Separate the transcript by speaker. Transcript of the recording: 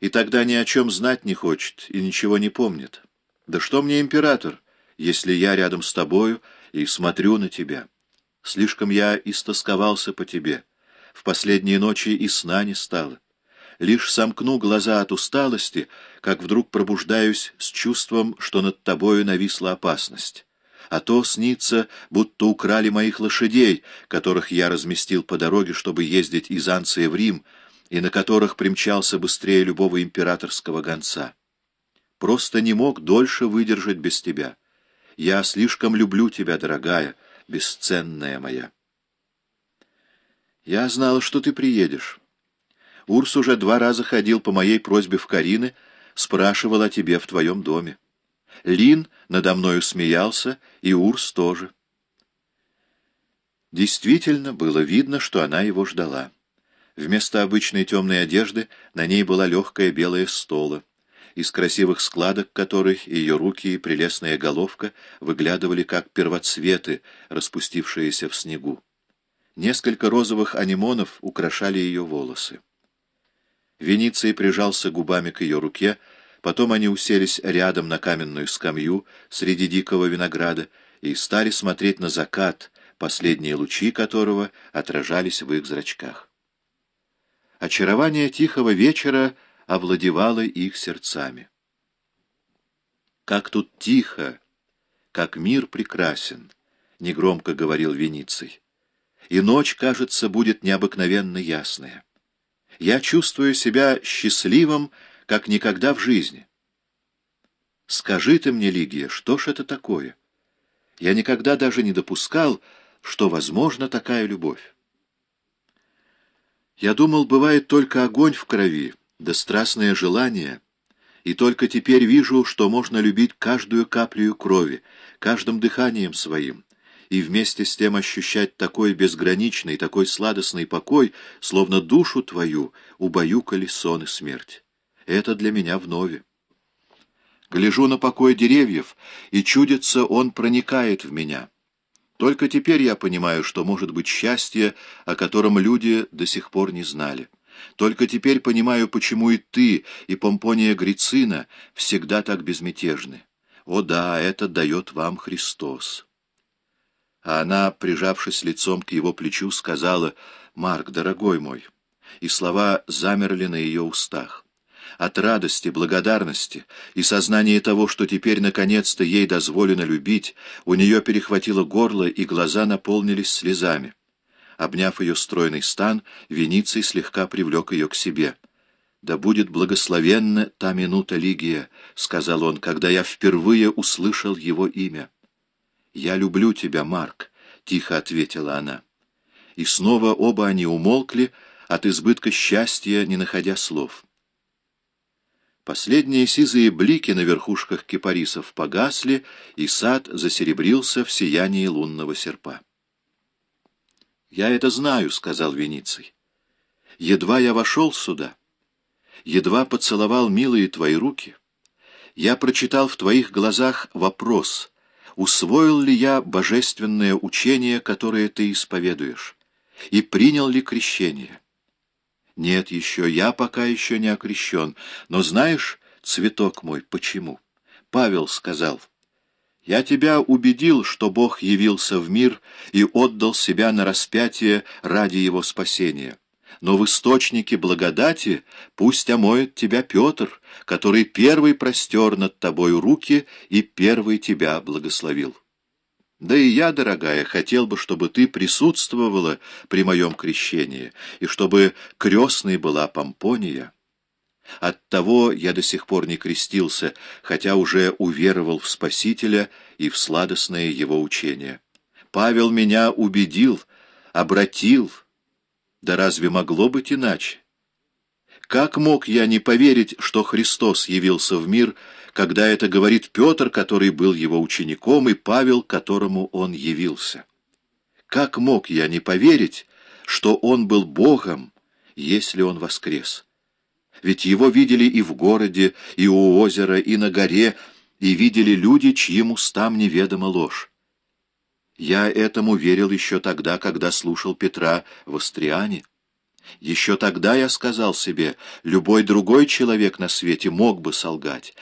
Speaker 1: и тогда ни о чем знать не хочет и ничего не помнит. Да что мне император, если я рядом с тобою и смотрю на тебя? Слишком я истосковался по тебе. В последние ночи и сна не стало. Лишь сомкну глаза от усталости, как вдруг пробуждаюсь с чувством, что над тобою нависла опасность. А то снится, будто украли моих лошадей, которых я разместил по дороге, чтобы ездить из Анции в Рим, и на которых примчался быстрее любого императорского гонца. Просто не мог дольше выдержать без тебя. Я слишком люблю тебя, дорогая, бесценная моя. Я знала, что ты приедешь. Урс уже два раза ходил по моей просьбе в Карины, спрашивал о тебе в твоем доме. Лин надо мною смеялся, и Урс тоже. Действительно, было видно, что она его ждала. Вместо обычной темной одежды на ней была легкая белая стола, из красивых складок которой ее руки и прелестная головка выглядывали как первоцветы, распустившиеся в снегу. Несколько розовых анимонов украшали ее волосы. Вениций прижался губами к ее руке, потом они уселись рядом на каменную скамью среди дикого винограда и стали смотреть на закат, последние лучи которого отражались в их зрачках. Очарование тихого вечера овладевало их сердцами. «Как тут тихо, как мир прекрасен», — негромко говорил Вениций. «И ночь, кажется, будет необыкновенно ясная. Я чувствую себя счастливым, как никогда в жизни». «Скажи ты мне, Лигия, что ж это такое? Я никогда даже не допускал, что возможна такая любовь». Я думал, бывает только огонь в крови, да страстное желание, и только теперь вижу, что можно любить каждую каплю крови, каждым дыханием своим, и вместе с тем ощущать такой безграничный, такой сладостный покой, словно душу твою убаюкали сон и смерть. Это для меня вновь. Гляжу на покой деревьев, и чудится, он проникает в меня. Только теперь я понимаю, что может быть счастье, о котором люди до сих пор не знали. Только теперь понимаю, почему и ты, и Помпония Грицина всегда так безмятежны. О да, это дает вам Христос. А она, прижавшись лицом к его плечу, сказала, «Марк, дорогой мой», и слова замерли на ее устах от радости, благодарности и сознания того, что теперь наконец-то ей дозволено любить, у нее перехватило горло и глаза наполнились слезами. Обняв ее стройный стан, Вениций слегка привлек ее к себе. «Да будет благословенна та минута, Лигия», — сказал он, когда я впервые услышал его имя. «Я люблю тебя, Марк», — тихо ответила она. И снова оба они умолкли, от избытка счастья, не находя слов. Последние сизые блики на верхушках кипарисов погасли, и сад засеребрился в сиянии лунного серпа. «Я это знаю», — сказал Вениций. «Едва я вошел сюда, едва поцеловал милые твои руки, я прочитал в твоих глазах вопрос, усвоил ли я божественное учение, которое ты исповедуешь, и принял ли крещение». Нет еще, я пока еще не окрещен. Но знаешь, цветок мой, почему? Павел сказал, «Я тебя убедил, что Бог явился в мир и отдал себя на распятие ради его спасения. Но в источнике благодати пусть омоет тебя Петр, который первый простер над тобой руки и первый тебя благословил». Да и я, дорогая, хотел бы, чтобы ты присутствовала при моем крещении, и чтобы крестной была Помпония. Оттого я до сих пор не крестился, хотя уже уверовал в Спасителя и в сладостное его учение. Павел меня убедил, обратил. Да разве могло быть иначе? Как мог я не поверить, что Христос явился в мир, когда это говорит Петр, который был его учеником, и Павел, которому он явился. Как мог я не поверить, что он был Богом, если он воскрес? Ведь его видели и в городе, и у озера, и на горе, и видели люди, чьим устам неведома ложь. Я этому верил еще тогда, когда слушал Петра в Астриане. Еще тогда я сказал себе, любой другой человек на свете мог бы солгать,